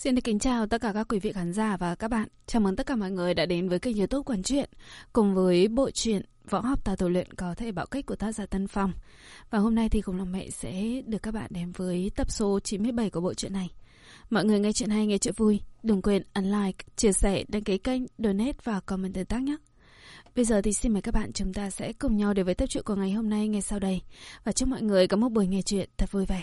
Xin được kính chào tất cả các quý vị khán giả và các bạn. Chào mừng tất cả mọi người đã đến với kênh youtube Quán truyện cùng với bộ truyện Võ học tà tổ luyện có thể bạo kích của tác giả Tân Phong. Và hôm nay thì cùng lòng mẹ sẽ được các bạn đến với tập số 97 của bộ truyện này. Mọi người nghe chuyện hay, nghe chuyện vui. Đừng quên ấn like, chia sẻ, đăng ký kênh, donate và comment tương tác nhé. Bây giờ thì xin mời các bạn chúng ta sẽ cùng nhau đến với tập truyện của ngày hôm nay ngay sau đây. Và chúc mọi người có một buổi nghe chuyện thật vui vẻ.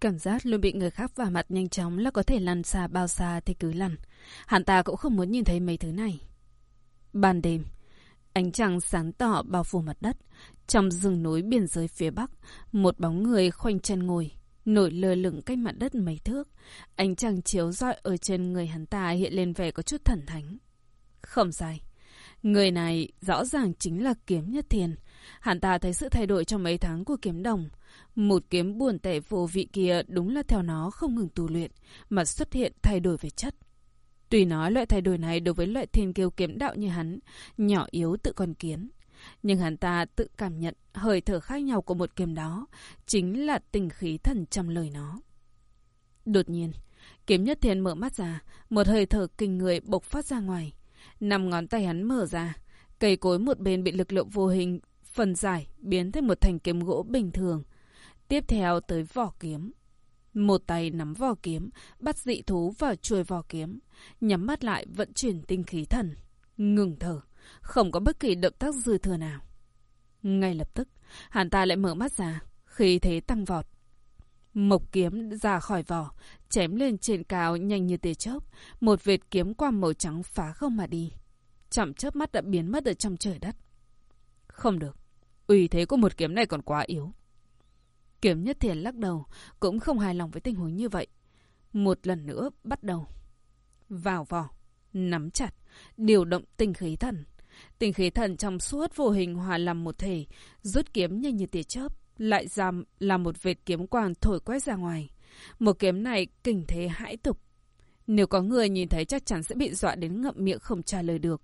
Cảm giác luôn bị người khác vào mặt nhanh chóng là có thể lăn xa bao xa thì cứ lăn. Hắn ta cũng không muốn nhìn thấy mấy thứ này. Ban đêm, ánh trăng sáng tỏ bao phủ mặt đất. Trong rừng núi biên giới phía bắc, một bóng người khoanh chân ngồi, nổi lơ lửng cách mặt đất mấy thước. Ánh trăng chiếu rọi ở trên người hắn ta hiện lên vẻ có chút thần thánh. Không sai. Người này rõ ràng chính là kiếm nhất thiền. Hắn ta thấy sự thay đổi trong mấy tháng của kiếm đồng. Một kiếm buồn tẻ vô vị kia đúng là theo nó không ngừng tu luyện, mà xuất hiện thay đổi về chất. Tuy nói loại thay đổi này đối với loại thiên kiêu kiếm đạo như hắn, nhỏ yếu tự còn kiến. Nhưng hắn ta tự cảm nhận hơi thở khác nhau của một kiếm đó, chính là tình khí thần trong lời nó. Đột nhiên, kiếm nhất thiên mở mắt ra, một hơi thở kinh người bộc phát ra ngoài. Năm ngón tay hắn mở ra, cây cối một bên bị lực lượng vô hình phần giải biến thành một thành kiếm gỗ bình thường, Tiếp theo tới vỏ kiếm. Một tay nắm vỏ kiếm, bắt dị thú vào chuôi vỏ kiếm, nhắm mắt lại vận chuyển tinh khí thần. Ngừng thở, không có bất kỳ động tác dư thừa nào. Ngay lập tức, hắn ta lại mở mắt ra, khí thế tăng vọt. Mộc kiếm ra khỏi vỏ, chém lên trên cao nhanh như tia chớp, một vệt kiếm qua màu trắng phá không mà đi. Chậm chớp mắt đã biến mất ở trong trời đất. Không được, uy thế của một kiếm này còn quá yếu. Kiếm Nhất Thiền lắc đầu, cũng không hài lòng với tình huống như vậy. Một lần nữa bắt đầu. Vào vỏ, nắm chặt, điều động tinh khí thần. Tinh khí thần trong suốt vô hình hòa làm một thể, rút kiếm nhanh như tia chớp, lại giảm là một vệt kiếm quang thổi quét ra ngoài. Một kiếm này kinh thế hãi tục. Nếu có người nhìn thấy chắc chắn sẽ bị dọa đến ngậm miệng không trả lời được.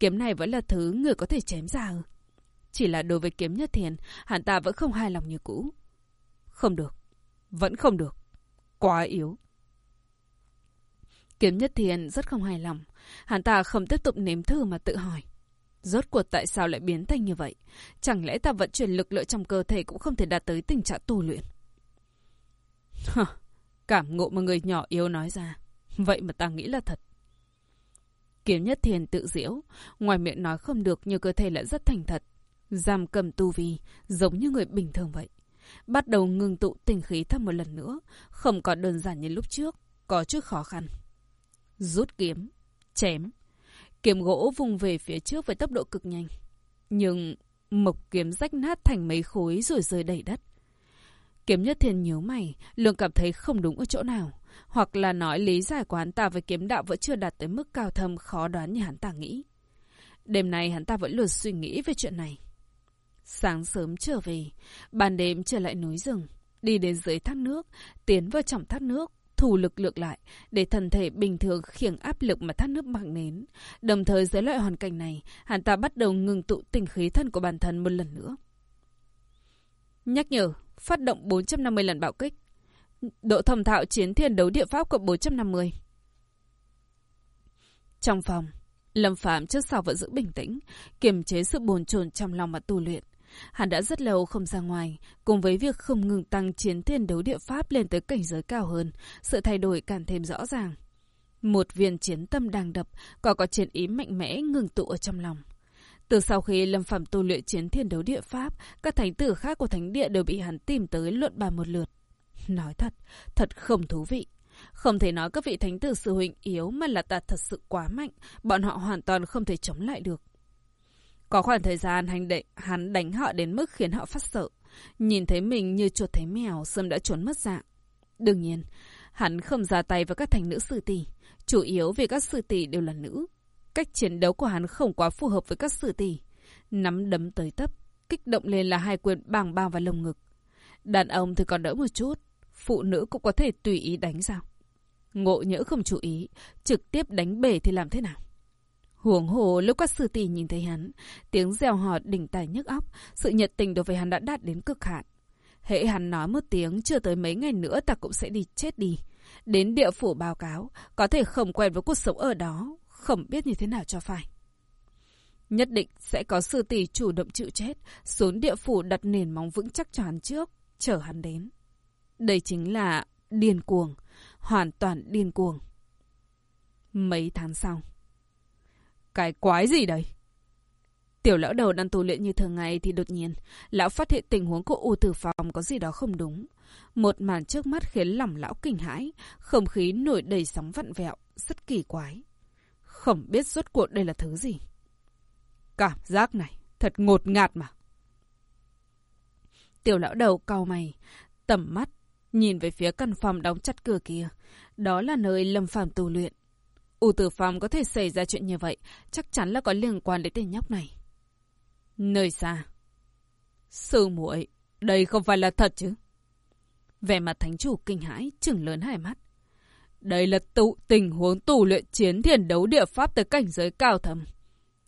Kiếm này vẫn là thứ người có thể chém ra Chỉ là đối với kiếm nhất thiền, hắn ta vẫn không hài lòng như cũ. Không được. Vẫn không được. Quá yếu. Kiếm Nhất Thiên rất không hài lòng. Hắn ta không tiếp tục nếm thử mà tự hỏi. Rốt cuộc tại sao lại biến thành như vậy? Chẳng lẽ ta vận chuyển lực lượng trong cơ thể cũng không thể đạt tới tình trạng tu luyện? Hờ, cảm ngộ mà người nhỏ yếu nói ra. Vậy mà ta nghĩ là thật. Kiếm Nhất Thiên tự diễu. Ngoài miệng nói không được nhưng cơ thể lại rất thành thật. Giam cầm tu vi, giống như người bình thường vậy bắt đầu ngừng tụ tình khí thêm một lần nữa, không còn đơn giản như lúc trước, có chút khó khăn. Rút kiếm, chém. Kiếm gỗ vùng về phía trước với tốc độ cực nhanh. Nhưng mộc kiếm rách nát thành mấy khối rồi rơi đầy đất. Kiếm nhất thiên nhớ mày, lương cảm thấy không đúng ở chỗ nào. Hoặc là nói lý giải của hắn ta về kiếm đạo vẫn chưa đạt tới mức cao thâm khó đoán như hắn ta nghĩ. Đêm nay hắn ta vẫn luôn suy nghĩ về chuyện này. Sáng sớm trở về, ban đêm trở lại núi rừng, đi đến dưới thác nước, tiến vào trong thác nước, thủ lực lượng lại để thân thể bình thường khiển áp lực mà thác nước mang nến. Đồng thời dưới loại hoàn cảnh này, hắn ta bắt đầu ngừng tụ tình khí thân của bản thân một lần nữa. Nhắc nhở, phát động 450 lần bạo kích. Độ thầm thạo chiến thiên đấu địa pháp cộng 450. Trong phòng, Lâm Phạm trước sau vẫn giữ bình tĩnh, kiềm chế sự bồn chồn trong lòng mà tu luyện. Hắn đã rất lâu không ra ngoài, cùng với việc không ngừng tăng chiến thiên đấu địa pháp lên tới cảnh giới cao hơn, sự thay đổi càng thêm rõ ràng. Một viên chiến tâm đang đập, có có chiến ý mạnh mẽ ngừng tụ ở trong lòng. Từ sau khi Lâm Phẩm tu luyện chiến thiên đấu địa pháp, các thánh tử khác của thánh địa đều bị hắn tìm tới luận bàn một lượt. Nói thật, thật không thú vị. Không thể nói các vị thánh tử sư huynh yếu mà là ta thật sự quá mạnh, bọn họ hoàn toàn không thể chống lại được. Có khoảng thời gian hành đệ, hắn đánh họ đến mức khiến họ phát sợ. Nhìn thấy mình như chuột thấy mèo, Sâm đã trốn mất dạng. Đương nhiên, hắn không ra tay với các thành nữ sư tỷ, chủ yếu vì các sư tỷ đều là nữ. Cách chiến đấu của hắn không quá phù hợp với các sư tỷ. Nắm đấm tới tấp, kích động lên là hai quyền bàng bàng vào lồng ngực. Đàn ông thì còn đỡ một chút, phụ nữ cũng có thể tùy ý đánh sao? Ngộ nhỡ không chú ý, trực tiếp đánh bể thì làm thế nào? Huống hồ lúc các sư tỷ nhìn thấy hắn, tiếng reo hò đỉnh tài nhức óc, sự nhiệt tình đối với hắn đã đạt đến cực hạn. Hễ hắn nói một tiếng, chưa tới mấy ngày nữa ta cũng sẽ đi chết đi. Đến địa phủ báo cáo, có thể không quen với cuộc sống ở đó, không biết như thế nào cho phải. Nhất định sẽ có sư tỷ chủ động chịu chết, xuống địa phủ đặt nền móng vững chắc cho hắn trước, chờ hắn đến. Đây chính là điên cuồng, hoàn toàn điên cuồng. Mấy tháng sau. Cái quái gì đây? Tiểu lão đầu đang tu luyện như thường ngày thì đột nhiên, lão phát hiện tình huống của U Tử Phòng có gì đó không đúng. Một màn trước mắt khiến lòng lão kinh hãi, không khí nổi đầy sóng vặn vẹo, rất kỳ quái. Không biết rốt cuộc đây là thứ gì. Cảm giác này, thật ngột ngạt mà. Tiểu lão đầu cau mày, tầm mắt, nhìn về phía căn phòng đóng chặt cửa kia. Đó là nơi Lâm Phàm tu luyện. U Tử Phòng có thể xảy ra chuyện như vậy, chắc chắn là có liên quan đến tên nhóc này. Nơi xa. Sư muội, đây không phải là thật chứ? Vẻ mặt thánh chủ kinh hãi, chừng lớn hai mắt. Đây là tụ tình huống tù luyện chiến thiền đấu địa pháp tới cảnh giới cao thầm.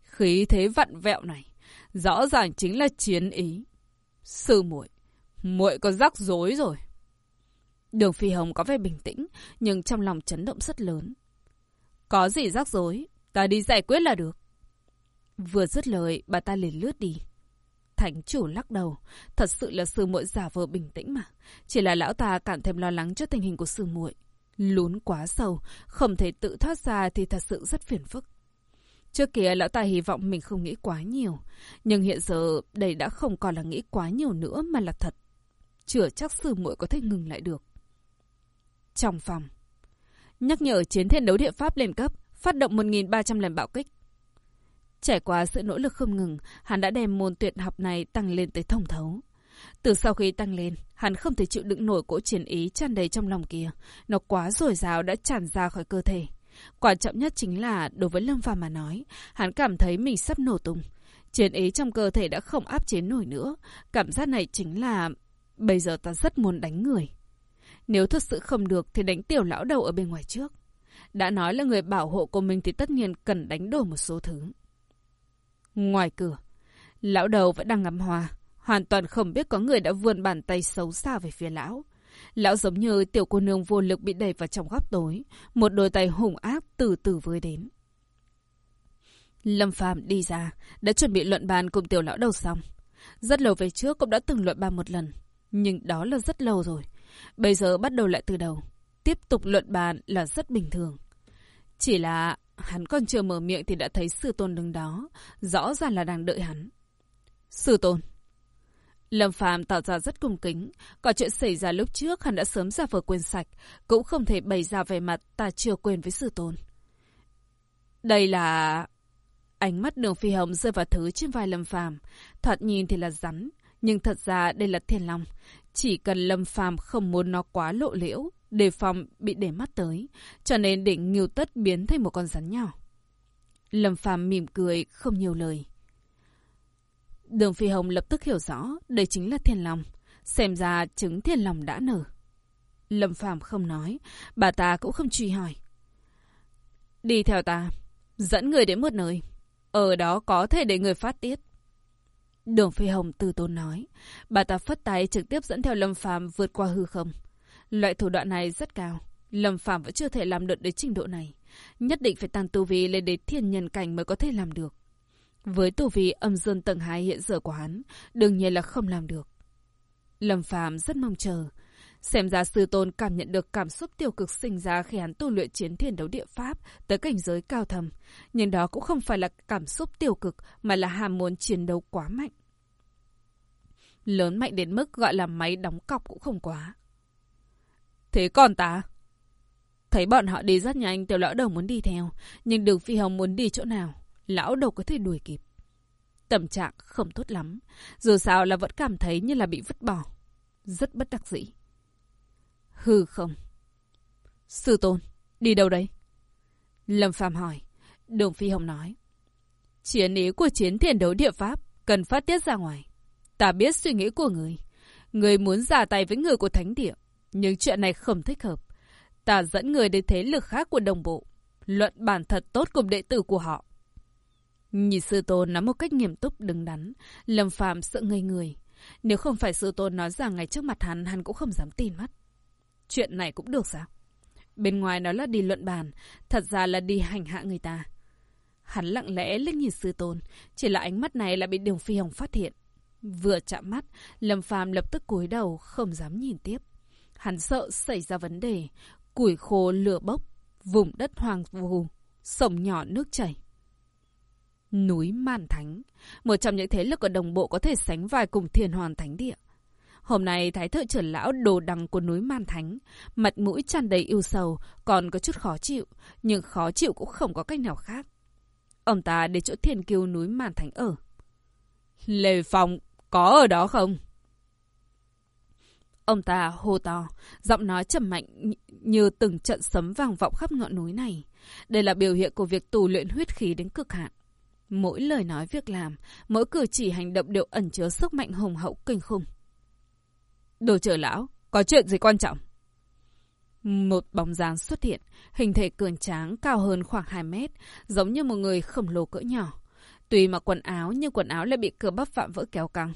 Khí thế vặn vẹo này, rõ ràng chính là chiến ý. Sư muội, muội có rắc rối rồi. Đường Phi Hồng có vẻ bình tĩnh, nhưng trong lòng chấn động rất lớn. Có gì rắc rối, ta đi giải quyết là được. Vừa dứt lời, bà ta liền lướt đi. Thánh chủ lắc đầu, thật sự là sư muội giả vờ bình tĩnh mà. Chỉ là lão ta cảm thêm lo lắng cho tình hình của sư muội. Lún quá sâu, không thể tự thoát ra thì thật sự rất phiền phức. Trước kia lão ta hy vọng mình không nghĩ quá nhiều, nhưng hiện giờ đây đã không còn là nghĩ quá nhiều nữa mà là thật. Chưa chắc sư muội có thể ngừng lại được. Trong phòng, nhắc nhở chiến thiên đấu địa pháp lên cấp, phát động 1.300 lần bạo kích. Trải qua sự nỗ lực không ngừng, hắn đã đem môn tuyệt học này tăng lên tới thông thấu. Từ sau khi tăng lên, hắn không thể chịu đựng nổi cỗ chiến ý tràn đầy trong lòng kia. Nó quá dồi dào đã tràn ra khỏi cơ thể. Quan trọng nhất chính là, đối với Lâm Phàm mà nói, hắn cảm thấy mình sắp nổ tung. Chiến ý trong cơ thể đã không áp chế nổi nữa. Cảm giác này chính là... Bây giờ ta rất muốn đánh người. Nếu thực sự không được thì đánh tiểu lão đầu ở bên ngoài trước. Đã nói là người bảo hộ của mình thì tất nhiên cần đánh đổi một số thứ. Ngoài cửa, lão đầu vẫn đang ngắm hoa, hoàn toàn không biết có người đã vươn bàn tay xấu xa về phía lão. Lão giống như tiểu cô nương vô lực bị đẩy vào trong góc tối, một đôi tay hùng ác từ từ với đến. Lâm Phàm đi ra, đã chuẩn bị luận bàn cùng tiểu lão đầu xong. Rất lâu về trước cũng đã từng luận bàn một lần, nhưng đó là rất lâu rồi. Bây giờ bắt đầu lại từ đầu, tiếp tục luận bàn là rất bình thường. Chỉ là Hắn còn chưa mở miệng thì đã thấy sư tôn đứng đó, rõ ràng là đang đợi hắn. Sư tôn. Lâm Phàm tỏ ra rất cung kính, có chuyện xảy ra lúc trước hắn đã sớm ra vờ quên sạch, cũng không thể bày ra vẻ mặt ta chưa quên với sư tôn. Đây là... Ánh mắt đường phi hồng rơi vào thứ trên vai Lâm Phàm thoạt nhìn thì là rắn, nhưng thật ra đây là thiên long. Chỉ cần Lâm Phàm không muốn nó quá lộ liễu, đề phòng bị để mắt tới, cho nên định nghiêu tất biến thành một con rắn nhỏ. Lâm Phàm mỉm cười, không nhiều lời. Đường Phi Hồng lập tức hiểu rõ, đây chính là thiên long. Xem ra trứng thiên long đã nở. Lâm Phàm không nói, bà ta cũng không truy hỏi. Đi theo ta, dẫn người đến một nơi. Ở đó có thể để người phát tiết. Đường Phi Hồng từ tốn nói. Bà ta phất tay trực tiếp dẫn theo Lâm Phàm vượt qua hư không. Loại thủ đoạn này rất cao. Lâm Phàm vẫn chưa thể làm được đến trình độ này. Nhất định phải tăng tu vi lên đến thiên nhân cảnh mới có thể làm được. Với tu vi âm dương tầng 2 hiện giờ của hắn, đương nhiên là không làm được. Lâm Phàm rất mong chờ. Xem ra sư tôn cảm nhận được cảm xúc tiêu cực sinh ra khi hắn tu luyện chiến thiên đấu địa pháp tới cảnh giới cao thầm. Nhưng đó cũng không phải là cảm xúc tiêu cực mà là ham muốn chiến đấu quá mạnh. Lớn mạnh đến mức gọi là máy đóng cọc cũng không quá. Thế còn ta? Thấy bọn họ đi rất nhanh, tiểu lão đầu muốn đi theo. Nhưng đường phi hồng muốn đi chỗ nào, lão đầu có thể đuổi kịp. Tâm trạng không tốt lắm. Dù sao là vẫn cảm thấy như là bị vứt bỏ. Rất bất đắc dĩ. Hư không? Sư tôn, đi đâu đấy? Lâm Phàm hỏi. Đường Phi Hồng nói. Chiến ý của chiến thiền đấu địa pháp cần phát tiết ra ngoài. Ta biết suy nghĩ của người. Người muốn giả tay với người của thánh địa. Nhưng chuyện này không thích hợp. Ta dẫn người đến thế lực khác của đồng bộ. Luận bản thật tốt cùng đệ tử của họ. Nhìn sư tôn nói một cách nghiêm túc đứng đắn. Lâm Phạm sợ ngây người. Nếu không phải sư tôn nói rằng ngày trước mặt hắn, hắn cũng không dám tin mắt. Chuyện này cũng được sao? Bên ngoài nó là đi luận bàn, thật ra là đi hành hạ người ta. Hắn lặng lẽ liếc nhìn sư tôn, chỉ là ánh mắt này là bị Đường Phi Hồng phát hiện. Vừa chạm mắt, Lâm Phàm lập tức cúi đầu, không dám nhìn tiếp. Hắn sợ xảy ra vấn đề, củi khô lửa bốc, vùng đất hoang vu, sông nhỏ nước chảy. Núi Man Thánh, một trong những thế lực ở đồng bộ có thể sánh vai cùng Thiên Hoàn Thánh Địa. Hôm nay Thái thợ trưởng lão đồ đằng của núi Man Thánh, mặt mũi tràn đầy yêu sầu, còn có chút khó chịu, nhưng khó chịu cũng không có cách nào khác. Ông ta đến chỗ thiên kiêu núi Man Thánh ở. Lê Phong, có ở đó không? Ông ta hô to, giọng nói trầm mạnh như từng trận sấm vang vọng khắp ngọn núi này. Đây là biểu hiện của việc tù luyện huyết khí đến cực hạn. Mỗi lời nói việc làm, mỗi cử chỉ hành động đều ẩn chứa sức mạnh hùng hậu kinh khủng. Đồ trưởng lão, có chuyện gì quan trọng? Một bóng dáng xuất hiện, hình thể cường tráng cao hơn khoảng 2 mét, giống như một người khổng lồ cỡ nhỏ. Tuy mặc quần áo nhưng quần áo lại bị cơ bắp phạm vỡ kéo căng.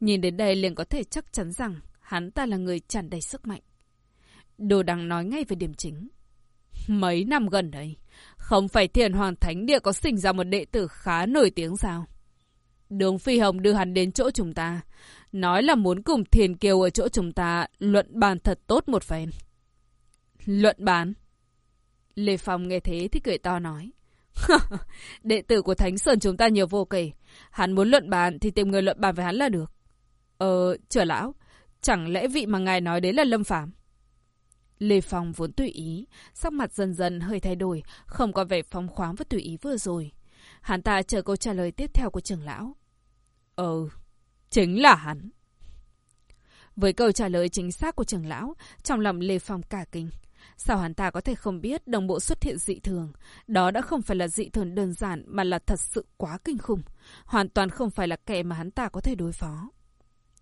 Nhìn đến đây liền có thể chắc chắn rằng hắn ta là người tràn đầy sức mạnh. Đồ đằng nói ngay về điểm chính. Mấy năm gần đây, không phải thiền hoàng thánh địa có sinh ra một đệ tử khá nổi tiếng sao? Đường Phi Hồng đưa hắn đến chỗ chúng ta, nói là muốn cùng thiền kiều ở chỗ chúng ta luận bàn thật tốt một phen. Luận bàn? Lê Phong nghe thế thì cười to nói. đệ tử của Thánh Sơn chúng ta nhiều vô kể. Hắn muốn luận bàn thì tìm người luận bàn với hắn là được. Ờ, trở lão, chẳng lẽ vị mà ngài nói đấy là Lâm phàm? Lê Phong vốn tùy ý, sắc mặt dần dần hơi thay đổi, không có vẻ phóng khoáng và tùy ý vừa rồi. Hắn ta chờ câu trả lời tiếp theo của trưởng lão. Ừ, chính là hắn. Với câu trả lời chính xác của trưởng lão, trong lòng Lê Phong cả kinh. Sao hắn ta có thể không biết đồng bộ xuất hiện dị thường? Đó đã không phải là dị thường đơn giản mà là thật sự quá kinh khủng. Hoàn toàn không phải là kẻ mà hắn ta có thể đối phó.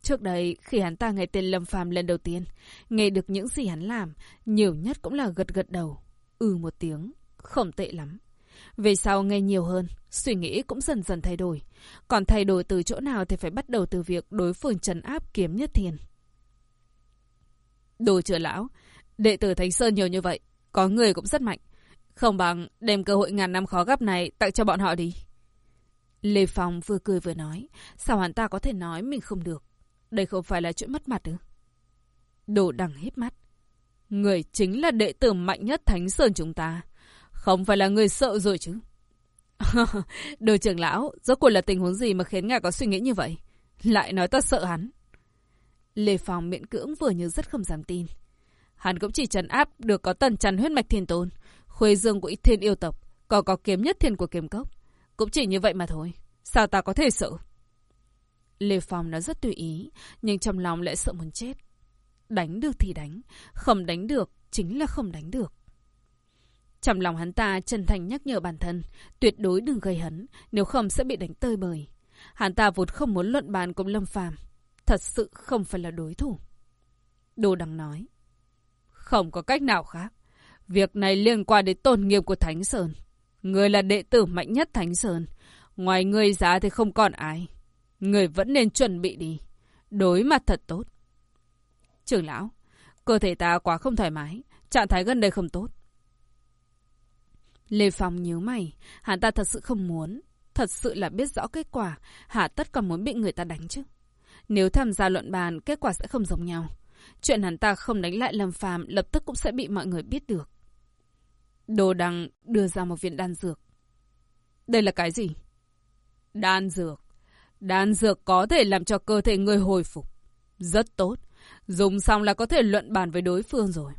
Trước đây, khi hắn ta nghe tên Lâm Phàm lần đầu tiên, nghe được những gì hắn làm, nhiều nhất cũng là gật gật đầu. Ừ một tiếng, không tệ lắm. Về sau nghe nhiều hơn, suy nghĩ cũng dần dần thay đổi. Còn thay đổi từ chỗ nào thì phải bắt đầu từ việc đối phương trấn áp kiếm nhất thiền. Đồ trưởng lão, đệ tử Thánh Sơn nhiều như vậy, có người cũng rất mạnh. Không bằng đem cơ hội ngàn năm khó gặp này tặng cho bọn họ đi. Lê Phong vừa cười vừa nói, sao hắn ta có thể nói mình không được. Đây không phải là chuyện mất mặt ư? Đồ đằng hít mắt. Người chính là đệ tử mạnh nhất Thánh Sơn chúng ta. Không phải là người sợ rồi chứ. Đồ trưởng lão, rốt cuộc là tình huống gì mà khiến ngài có suy nghĩ như vậy? Lại nói ta sợ hắn. Lê Phong miễn cưỡng vừa như rất không dám tin. Hắn cũng chỉ trấn áp được có tần chắn huyết mạch thiên tôn, khuê dương của ít thiên yêu tộc, còn có kiếm nhất thiên của kiếm cốc. Cũng chỉ như vậy mà thôi. Sao ta có thể sợ? Lê Phong nó rất tùy ý, nhưng trong lòng lại sợ muốn chết. Đánh được thì đánh, không đánh được chính là không đánh được. Trong lòng hắn ta chân thành nhắc nhở bản thân, tuyệt đối đừng gây hấn, nếu không sẽ bị đánh tơi bời. Hắn ta vốn không muốn luận bàn cùng Lâm Phàm, thật sự không phải là đối thủ. Đồ Đằng nói, không có cách nào khác. Việc này liên quan đến tôn nghiêm của Thánh Sơn. Người là đệ tử mạnh nhất Thánh Sơn. Ngoài người giá thì không còn ai. Người vẫn nên chuẩn bị đi. Đối mặt thật tốt. Trưởng lão, cơ thể ta quá không thoải mái. Trạng thái gần đây không tốt. Lê Phong nhíu mày. Hắn ta thật sự không muốn. Thật sự là biết rõ kết quả. Hạ tất còn muốn bị người ta đánh chứ. Nếu tham gia luận bàn, kết quả sẽ không giống nhau. Chuyện hắn ta không đánh lại Lâm Phàm lập tức cũng sẽ bị mọi người biết được. Đồ Đăng đưa ra một viên đan dược. Đây là cái gì? Đan dược. Đan dược có thể làm cho cơ thể người hồi phục. Rất tốt. Dùng xong là có thể luận bàn với đối phương rồi.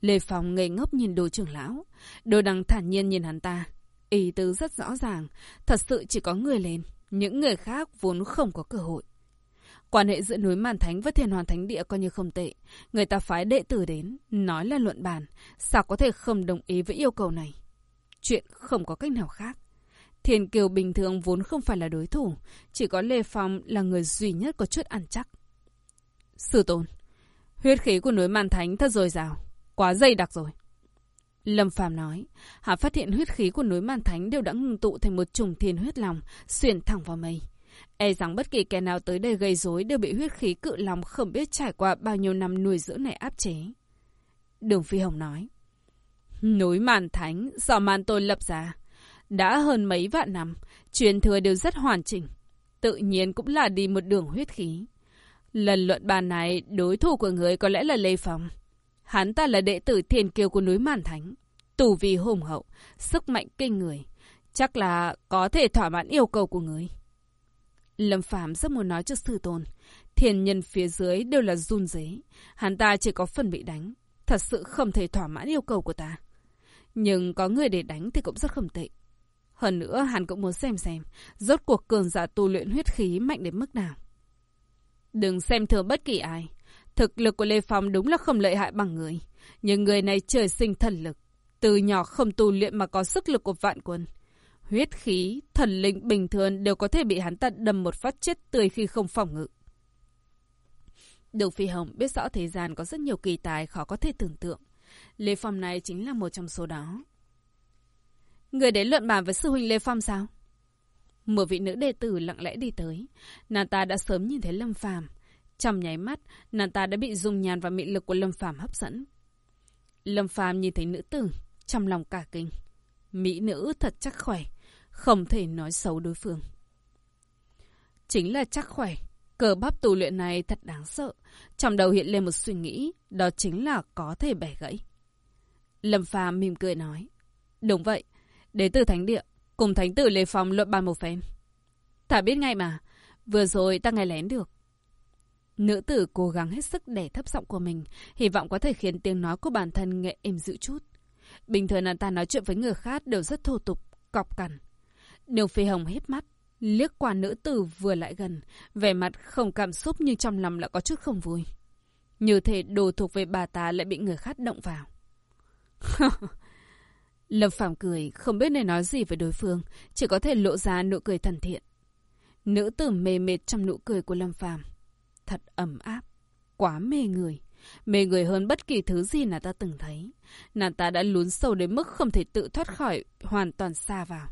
Lê Phong ngây ngốc nhìn đồ trưởng lão. Đồ Đăng thản nhiên nhìn hắn ta. Ý tứ rất rõ ràng. Thật sự chỉ có người lên. Những người khác vốn không có cơ hội. Quan hệ giữa núi Màn Thánh với Thiền Hoàn Thánh Địa coi như không tệ. Người ta phái đệ tử đến, nói là luận bàn. Sao có thể không đồng ý với yêu cầu này? Chuyện không có cách nào khác. Thiền Kiều bình thường vốn không phải là đối thủ, chỉ có Lê Phong là người duy nhất có chút ăn chắc. Sư tôn, huyết khí của núi Man Thánh thật dồi dào, quá dày đặc rồi. Lâm Phàm nói, hạ phát hiện huyết khí của núi Man Thánh đều đã ngưng tụ thành một chủng thiên huyết lòng, xuyên thẳng vào mây. E rằng bất kỳ kẻ nào tới đây gây rối đều bị huyết khí cự lòng không biết trải qua bao nhiêu năm nuôi dưỡng này áp chế. Đường Phi Hồng nói, núi Màn Thánh do Man Tôn lập ra, đã hơn mấy vạn năm, truyền thừa đều rất hoàn chỉnh. Tự nhiên cũng là đi một đường huyết khí. Lần luận bàn này, đối thủ của người có lẽ là Lê Phong. Hắn ta là đệ tử thiên kiêu của núi Màn Thánh. Tù vì hùng hậu, sức mạnh kinh người. Chắc là có thể thỏa mãn yêu cầu của người. Lâm Phạm rất muốn nói cho sư tôn. Thiền nhân phía dưới đều là run rế. Hắn ta chỉ có phần bị đánh. Thật sự không thể thỏa mãn yêu cầu của ta. Nhưng có người để đánh thì cũng rất không tệ. Hơn nữa hắn cũng muốn xem xem, rốt cuộc cường giả tu luyện huyết khí mạnh đến mức nào. Đừng xem thường bất kỳ ai. Thực lực của Lê Phong đúng là không lợi hại bằng người. Nhưng người này trời sinh thần lực. Từ nhỏ không tu luyện mà có sức lực của vạn quân. Huyết khí, thần linh bình thường đều có thể bị hắn ta đâm một phát chết tươi khi không phòng ngự. Đường Phi Hồng biết rõ thế gian có rất nhiều kỳ tài khó có thể tưởng tượng. Lê Phong này chính là một trong số đó. Người đến luận bàn với sư huynh Lê Phong sao? Một vị nữ đệ tử lặng lẽ đi tới. Nàng ta đã sớm nhìn thấy Lâm Phàm. Trong nháy mắt, nàng ta đã bị dung nhàn và mị lực của Lâm Phàm hấp dẫn. Lâm Phàm nhìn thấy nữ tử, trong lòng cả kinh. Mỹ nữ thật chắc khỏe, không thể nói xấu đối phương. Chính là chắc khỏe, cờ bắp tù luyện này thật đáng sợ. Trong đầu hiện lên một suy nghĩ, đó chính là có thể bẻ gãy. Lâm Phàm mỉm cười nói. Đúng vậy, đế từ Thánh Địa, cùng Thánh tử Lê Phong luận bàn một phen. thả biết ngay mà, vừa rồi ta nghe lén được. Nữ tử cố gắng hết sức để thấp giọng của mình, hy vọng có thể khiến tiếng nói của bản thân nghệ êm dịu chút. Bình thường là ta nói chuyện với người khác đều rất thô tục, cọc cằn. Điều Phi Hồng hít mắt, liếc qua nữ tử vừa lại gần, vẻ mặt không cảm xúc nhưng trong lòng lại có chút không vui. Như thể đồ thuộc về bà ta lại bị người khác động vào. Lâm Phàm cười, không biết nên nói gì với đối phương, chỉ có thể lộ ra nụ cười thân thiện. Nữ tử mê mệt trong nụ cười của Lâm Phàm, thật ấm áp, quá mê người, mê người hơn bất kỳ thứ gì nàng ta từng thấy. Nàng ta đã lún sâu đến mức không thể tự thoát khỏi, hoàn toàn xa vào.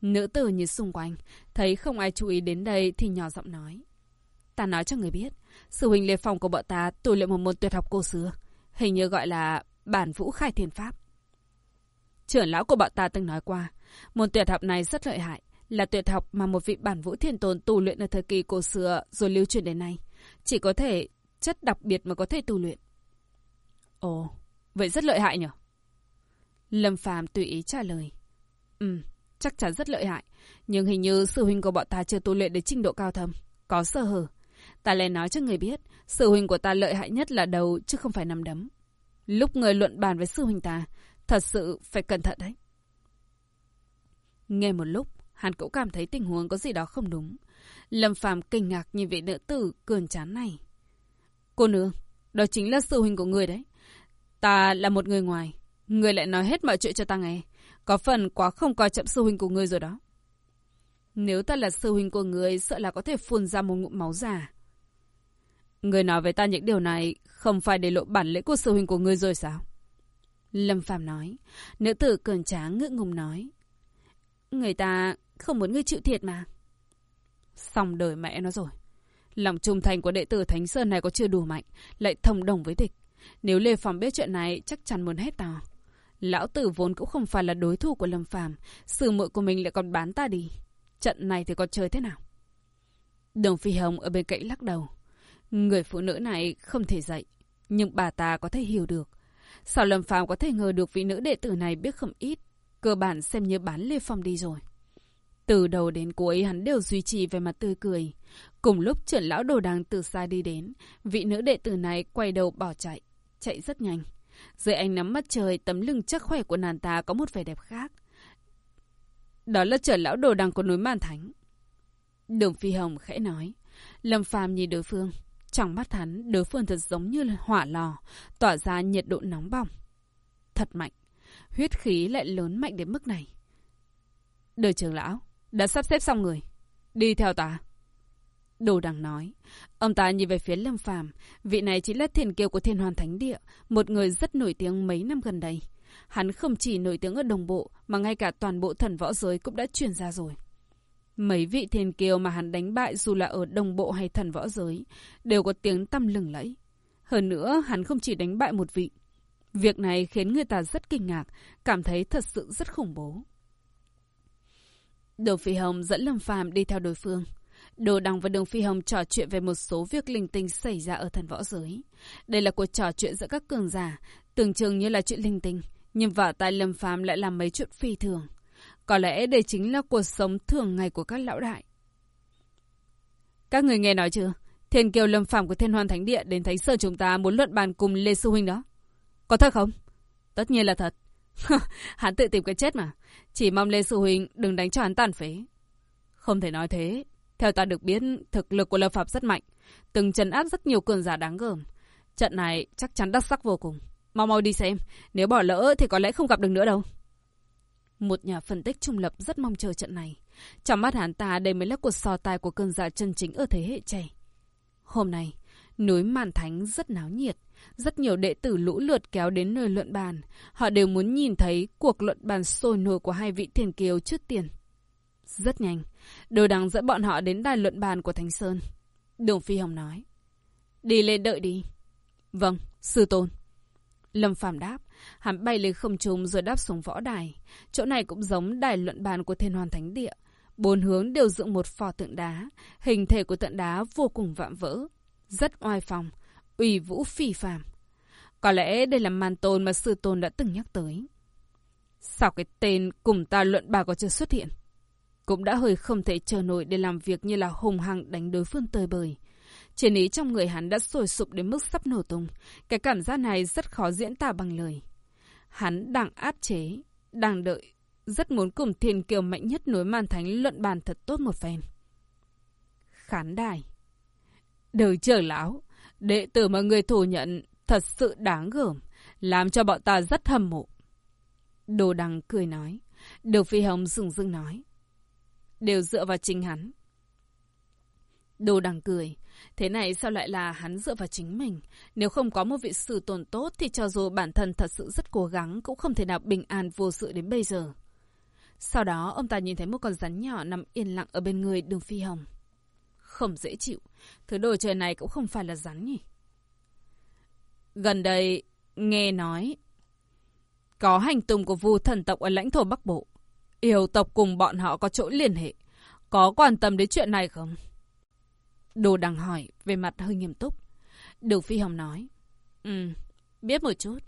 Nữ tử như xung quanh, thấy không ai chú ý đến đây thì nhỏ giọng nói. Ta nói cho người biết, sư huynh lê phòng của bọn ta tu luyện một môn tuyệt học cổ xưa, hình như gọi là bản vũ khai thiên pháp. Trưởng lão của bọn ta từng nói qua, môn tuyệt học này rất lợi hại, là tuyệt học mà một vị bản vũ thiên tôn tu luyện ở thời kỳ cổ xưa rồi lưu truyền đến nay. Chỉ có thể chất đặc biệt mà có thể tu luyện. Ồ, vậy rất lợi hại nhỉ? Lâm Phàm tùy ý trả lời. Ừ, chắc chắn rất lợi hại. Nhưng hình như sư huynh của bọn ta chưa tu luyện đến trình độ cao thâm. Có sơ hở. Ta lên nói cho người biết, sư huynh của ta lợi hại nhất là đầu chứ không phải nắm đấm. Lúc người luận bàn với sư huynh ta, Thật sự phải cẩn thận đấy. Nghe một lúc, hắn cũng cảm thấy tình huống có gì đó không đúng. Lâm Phàm kinh ngạc nhìn vị nữ tử cường chán này. Cô nương, đó chính là sư huynh của người đấy. Ta là một người ngoài, người lại nói hết mọi chuyện cho ta nghe. Có phần quá không coi chậm sư huynh của ngươi rồi đó. Nếu ta là sư huynh của ngươi sợ là có thể phun ra một ngụm máu già. Người nói với ta những điều này không phải để lộ bản lĩnh của sư huynh của ngươi rồi sao? Lâm Phàm nói. Nữ tử cường tráng ngưỡng ngùng nói. Người ta không muốn ngươi chịu thiệt mà. Xong đời mẹ nó rồi. Lòng trung thành của đệ tử Thánh Sơn này có chưa đủ mạnh, lại thông đồng với địch. Nếu Lê Phàm biết chuyện này, chắc chắn muốn hết tao. Lão tử vốn cũng không phải là đối thủ của Lâm Phàm, sư muội của mình lại còn bán ta đi. Trận này thì còn chơi thế nào? Đồng Phi Hồng ở bên cạnh lắc đầu. Người phụ nữ này không thể dạy, nhưng bà ta có thể hiểu được. Sao Lâm Phàm có thể ngờ được vị nữ đệ tử này biết không ít, cơ bản xem như bán Lê Phong đi rồi. Từ đầu đến cuối hắn đều duy trì về mặt tươi cười. Cùng lúc trưởng lão đồ đàng từ xa đi đến, vị nữ đệ tử này quay đầu bỏ chạy, chạy rất nhanh. Dưới ánh nắng mặt trời, tấm lưng chắc khỏe của nàng ta có một vẻ đẹp khác. Đó là trở lão đồ đằng của núi Man Thánh. Đường Phi Hồng khẽ nói. Lâm Phàm nhìn đối phương, trong mắt hắn, đối phương thật giống như là hỏa lò, tỏa ra nhiệt độ nóng bỏng. Thật mạnh. Huyết khí lại lớn mạnh đến mức này. Đời trưởng lão, đã sắp xếp xong người. Đi theo ta. Đồ đằng nói. Ông ta nhìn về phía Lâm Phàm, vị này chính là thiền kiều của Thiên Hoàn Thánh Địa, một người rất nổi tiếng mấy năm gần đây. Hắn không chỉ nổi tiếng ở đồng bộ, mà ngay cả toàn bộ thần võ giới cũng đã truyền ra rồi. Mấy vị thiền kiều mà hắn đánh bại dù là ở đồng bộ hay thần võ giới, đều có tiếng tăm lừng lẫy. Hơn nữa, hắn không chỉ đánh bại một vị. Việc này khiến người ta rất kinh ngạc, cảm thấy thật sự rất khủng bố. Đồ Phi Hồng dẫn Lâm Phàm đi theo đối phương. Đồ Đằng và Đường Phi Hồng trò chuyện về một số việc linh tinh xảy ra ở thần võ giới. Đây là cuộc trò chuyện giữa các cường giả, tưởng chừng như là chuyện linh tinh, nhưng vào tai Lâm Phàm lại làm mấy chuyện phi thường. Có lẽ đây chính là cuộc sống thường ngày của các lão đại. Các người nghe nói chưa? Thiên kiều Lâm Phàm của Thiên Hoan Thánh Địa đến thấy sơ chúng ta muốn luận bàn cùng Lê Sư Huynh đó. Có thật không? Tất nhiên là thật. hắn tự tìm cái chết mà. Chỉ mong Lê Sư Huynh đừng đánh cho hắn tàn phế. Không thể nói thế. Theo ta được biết, thực lực của Lâm Phạm rất mạnh. Từng trấn áp rất nhiều cường giả đáng gờm. Trận này chắc chắn đắt sắc vô cùng. Mau mau đi xem. Nếu bỏ lỡ thì có lẽ không gặp được nữa đâu. Một nhà phân tích trung lập rất mong chờ trận này. Trong mắt hắn ta đây mới là cuộc so tài của cơn giả chân chính ở thế hệ trẻ. Hôm nay, núi Màn Thánh rất náo nhiệt. Rất nhiều đệ tử lũ lượt kéo đến nơi luận bàn. Họ đều muốn nhìn thấy cuộc luận bàn sôi nổi của hai vị thiền kiều trước tiền. Rất nhanh, đồ đằng dẫn bọn họ đến đài luận bàn của Thánh Sơn. Đường Phi Hồng nói. Đi lên đợi đi. Vâng, sư tôn. Lâm Phàm đáp, hắn bay lên không trung rồi đáp xuống võ đài. Chỗ này cũng giống đài luận bàn của Thiên Hoàn Thánh Địa. Bốn hướng đều dựng một phò tượng đá, hình thể của tượng đá vô cùng vạm vỡ, rất oai phong, uy vũ phi phàm. Có lẽ đây là màn tôn mà sư tôn đã từng nhắc tới. Sao cái tên cùng ta luận bà có chưa xuất hiện? Cũng đã hơi không thể chờ nổi để làm việc như là hùng hăng đánh đối phương tơi bời. Chiến ý trong người hắn đã sôi sụp đến mức sắp nổ tung. Cái cảm giác này rất khó diễn tả bằng lời. Hắn đang áp chế, đang đợi, rất muốn cùng thiên kiều mạnh nhất núi man thánh luận bàn thật tốt một phen. Khán đài Đời trời lão, đệ tử mà người thủ nhận thật sự đáng gờm, làm cho bọn ta rất hâm mộ. Đồ đằng cười nói. được Phi Hồng rừng rưng nói. Đều dựa vào chính hắn. Đồ đằng cười. Thế này sao lại là hắn dựa vào chính mình? Nếu không có một vị sử tồn tốt thì cho dù bản thân thật sự rất cố gắng cũng không thể nào bình an vô sự đến bây giờ. Sau đó ông ta nhìn thấy một con rắn nhỏ nằm yên lặng ở bên người đường phi hồng. Không dễ chịu. Thứ đồ trời này cũng không phải là rắn nhỉ. Gần đây, nghe nói có hành tung của vu thần tộc ở lãnh thổ Bắc Bộ. Yêu tộc cùng bọn họ có chỗ liên hệ. Có quan tâm đến chuyện này không? Đồ đằng hỏi, về mặt hơi nghiêm túc. Đường Phi Hồng nói. Ừ, biết một chút.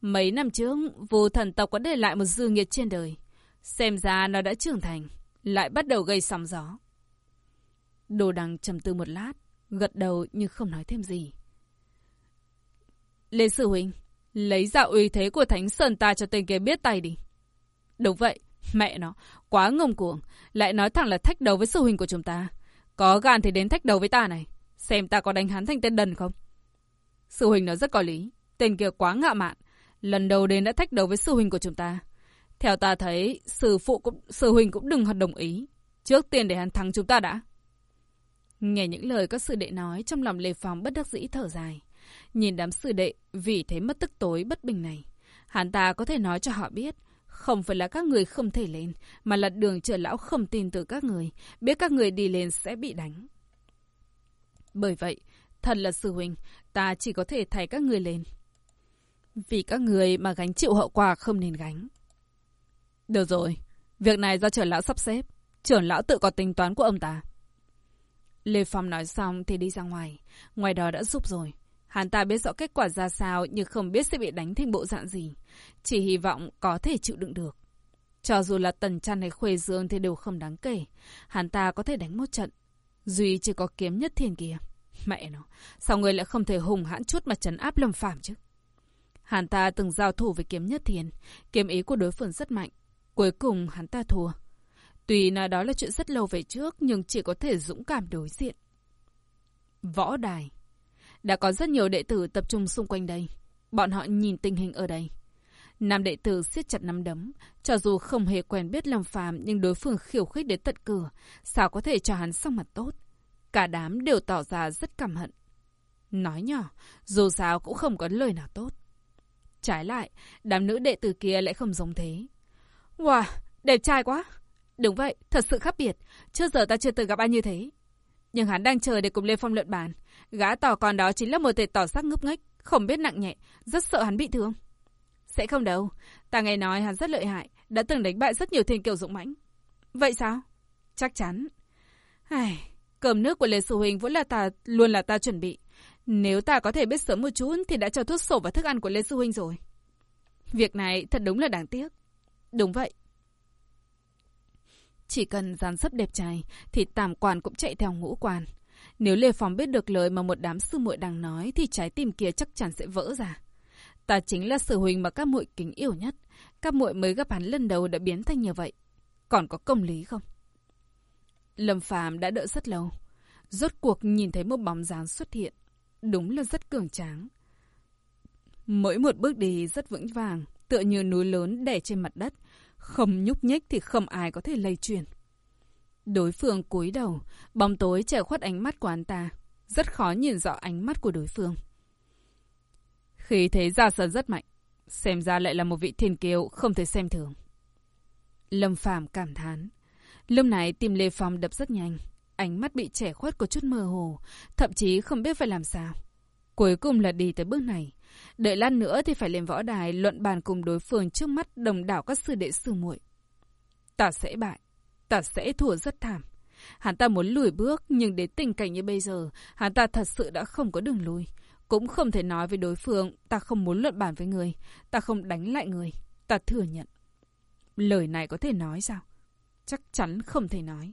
Mấy năm trước, vô thần tộc có để lại một dư nghiệt trên đời. Xem ra nó đã trưởng thành, lại bắt đầu gây sóng gió. Đồ đằng trầm tư một lát, gật đầu nhưng không nói thêm gì. Lê Sư Huynh, lấy dạo uy thế của Thánh Sơn ta cho tên kia biết tay đi. Đúng vậy, mẹ nó, quá ngông cuồng, lại nói thẳng là thách đầu với Sư Huynh của chúng ta. Có gan thì đến thách đầu với ta này. Xem ta có đánh hắn thành tên đần không? Sư huynh nó rất có lý. Tên kia quá ngạo mạn. Lần đầu đến đã thách đầu với sư huynh của chúng ta. Theo ta thấy, sư phụ cũng, sư huynh cũng đừng đồng ý. Trước tiên để hắn thắng chúng ta đã. Nghe những lời các sư đệ nói, trong lòng Lê Phong bất đắc dĩ thở dài. Nhìn đám sư đệ vì thế mất tức tối bất bình này. Hắn ta có thể nói cho họ biết, không phải là các người không thể lên, mà là đường trở lão không tin từ các người, biết các người đi lên sẽ bị đánh. Bởi vậy, thật là sư huynh, ta chỉ có thể thay các người lên. Vì các người mà gánh chịu hậu quả không nên gánh. Được rồi, việc này do trưởng lão sắp xếp, trưởng lão tự có tính toán của ông ta. Lê Phong nói xong thì đi ra ngoài, ngoài đó đã giúp rồi. Hắn ta biết rõ kết quả ra sao nhưng không biết sẽ bị đánh thành bộ dạng gì. Chỉ hy vọng có thể chịu đựng được. Cho dù là tần chăn hay khuê dương thì đều không đáng kể. Hắn ta có thể đánh một trận. Duy chỉ có kiếm nhất thiên kia. Mẹ nó, sao người lại không thể hùng hãn chút mà trấn áp lâm phạm chứ? Hắn ta từng giao thủ với kiếm nhất thiên. Kiếm ý của đối phương rất mạnh. Cuối cùng hắn ta thua. Tuy nói đó là chuyện rất lâu về trước nhưng chỉ có thể dũng cảm đối diện. Võ đài đã có rất nhiều đệ tử tập trung xung quanh đây. Bọn họ nhìn tình hình ở đây. Nam đệ tử siết chặt nắm đấm. Cho dù không hề quen biết Lâm Phàm nhưng đối phương khiêu khích đến tận cửa. Sao có thể cho hắn xong mặt tốt? Cả đám đều tỏ ra rất căm hận. Nói nhỏ, dù sao cũng không có lời nào tốt. Trái lại, đám nữ đệ tử kia lại không giống thế. Wow, đẹp trai quá. Đúng vậy, thật sự khác biệt. Trước giờ ta chưa từng gặp ai như thế. Nhưng hắn đang chờ để cùng Lê Phong luận bàn. Gã tỏ con đó chính là một tệ tỏ sắc ngốc nghếch, không biết nặng nhẹ, rất sợ hắn bị thương. Sẽ không đâu, ta nghe nói hắn rất lợi hại, đã từng đánh bại rất nhiều thiên kiều dũng mãnh. Vậy sao? Chắc chắn. Ai, cơm nước của Lê Sư Huỳnh vẫn là ta, luôn là ta chuẩn bị. Nếu ta có thể biết sớm một chút thì đã cho thuốc sổ và thức ăn của Lê Sư Huynh rồi. Việc này thật đúng là đáng tiếc. Đúng vậy. Chỉ cần dàn sấp đẹp trai thì tàm quan cũng chạy theo ngũ quan. Nếu Lê Phong biết được lời mà một đám sư muội đang nói thì trái tim kia chắc chắn sẽ vỡ ra. Ta chính là sư huynh mà các muội kính yêu nhất. Các muội mới gặp hắn lần đầu đã biến thành như vậy. Còn có công lý không? Lâm Phàm đã đợi rất lâu. Rốt cuộc nhìn thấy một bóng dáng xuất hiện. Đúng là rất cường tráng. Mỗi một bước đi rất vững vàng, tựa như núi lớn đè trên mặt đất. Không nhúc nhích thì không ai có thể lây truyền. Đối phương cúi đầu, bóng tối che khuất ánh mắt của anh ta. Rất khó nhìn rõ ánh mắt của đối phương. Khi thế ra sân rất mạnh. Xem ra lại là một vị thiên kiêu không thể xem thường. Lâm Phàm cảm thán. Lúc này tim Lê Phong đập rất nhanh. Ánh mắt bị trẻ khuất có chút mơ hồ. Thậm chí không biết phải làm sao. Cuối cùng là đi tới bước này. Đợi lát nữa thì phải lên võ đài luận bàn cùng đối phương trước mắt đồng đảo các sư đệ sư muội. Ta sẽ bại. Ta sẽ thua rất thảm. Hắn ta muốn lùi bước nhưng đến tình cảnh như bây giờ hắn ta thật sự đã không có đường lùi. Cũng không thể nói với đối phương ta không muốn luận bàn với người. Ta không đánh lại người. Ta thừa nhận. Lời này có thể nói sao? Chắc chắn không thể nói.